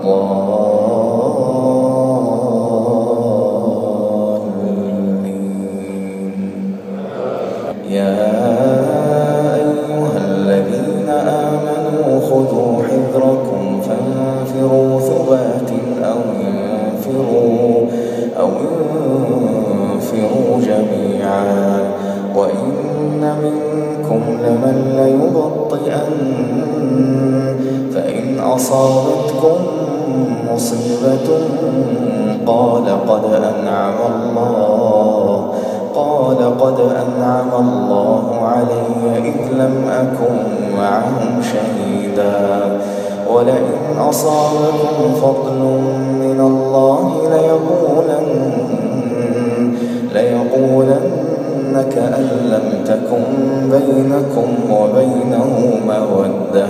يا أيها الذين آمنوا خذوا حذركم فانفروا ثبات أو انفروا أو انفروا جميعا. وإن منكم لمن ليبطئن. فإن أصابتكم مصيبة قال قد أنعم الله قال قد أنعم الله علي إذ لم أكن معهم شهيدا. ولئن أصابكم فضل من الله ليقولن ليقولن كأن لم تكن بينكم وبينه مودة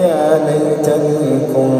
يا ليتني كنت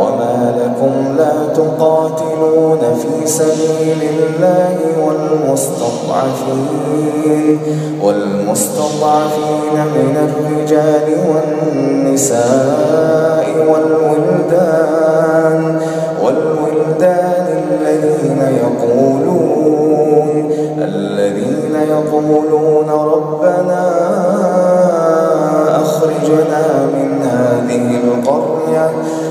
وما لكم لا تقاتلون في سبيل الله والمستضعفين والمستضعفين من الرجال والنساء والولدان والولدان الذين يقولون الذين يقولون ربنا أخرجنا من هذه القرية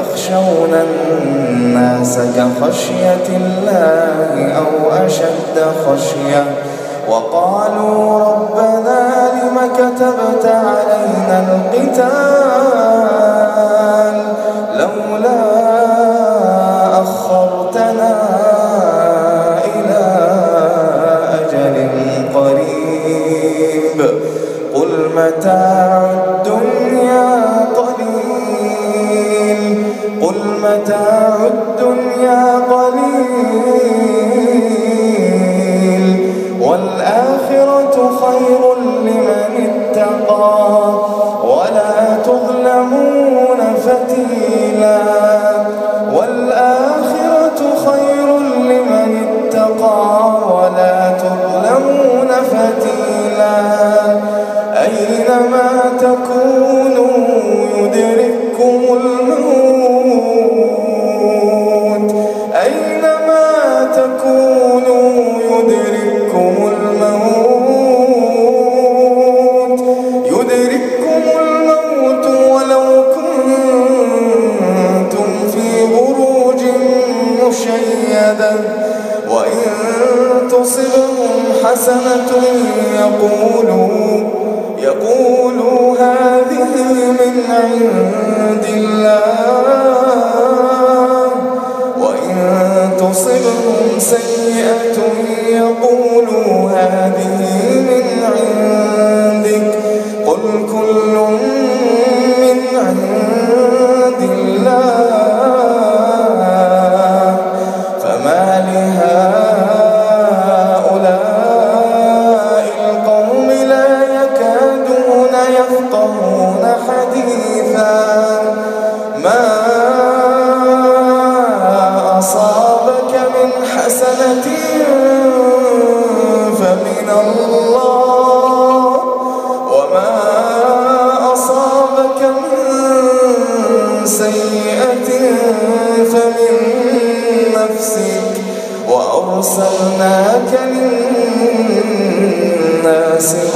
يخشون الناس كخشية الله أو أشد خشية. وقالوا ربنا لم كتبت علينا القتال أينما تكونوا يدرككم الموت. يدرككم الموت ولو كنتم في بروج مشيدة. وإن تصبهم حسنة يقولون يقولوا هذه من عند الله. وإن تصبهم سيئة يقولوا هذه من عندك. قل كل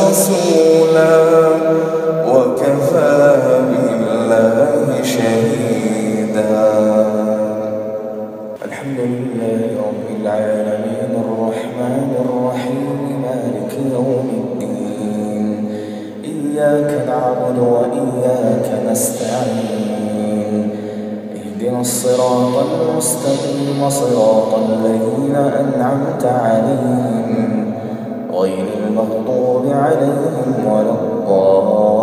رسولا وكفى بالله شهيدا. الحمد لله رب العالمين الرحمن الرحيم مالك يوم الدين. إياك نعبد وإياك نستعين. اهدنا الصراط المستقيم صراط الذين أنعمت عليهم. غير المغضوب عليهم ولا الضالين.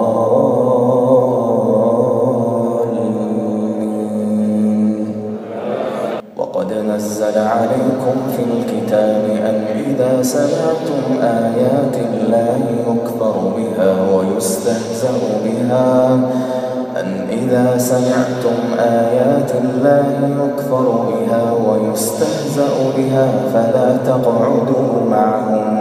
وقد نزل عليكم في الكتاب أن إذا سمعتم آيات الله يكفر بها ويستهزأ بها. أن إذا سمعتم آيات الله يكفر بها ويستهزأ بها فلا تقعدوا معهم.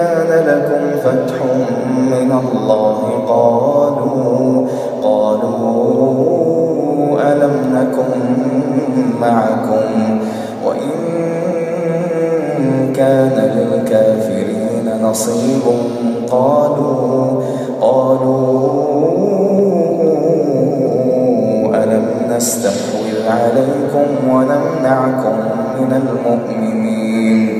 كان لكم فتح من الله؟ قالوا قالوا ألم نكن معكم؟ وإن كان للكافرين نصيب. قالوا قالوا ألم نستحوذ عليكم ونمنعكم من المؤمنين؟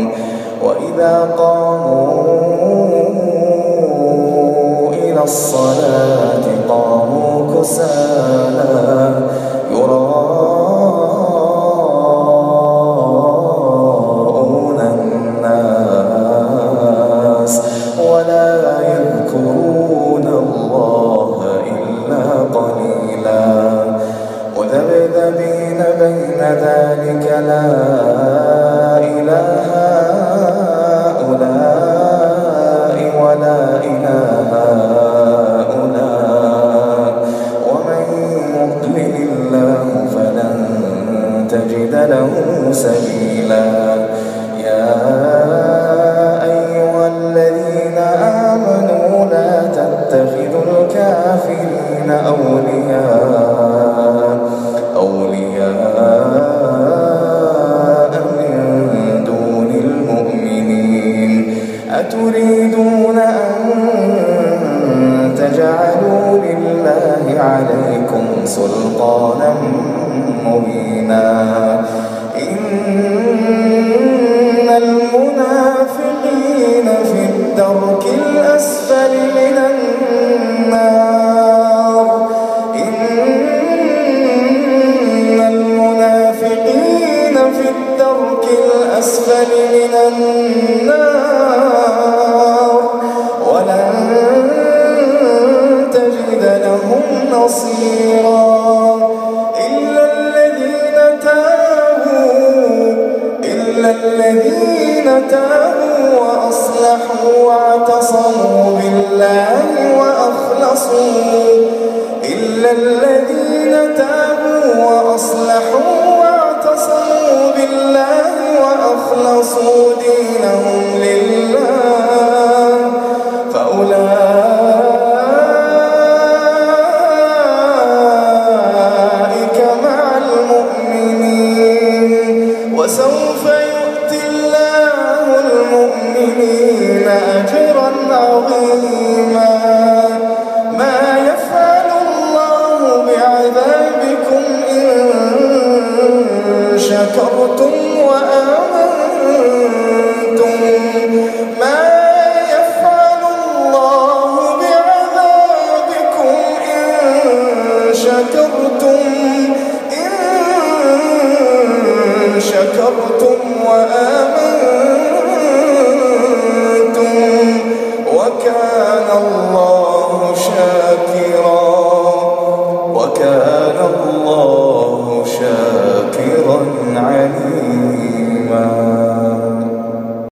وإذا قاموا إلى الصلاة قاموا كسالى نصيرا عظيما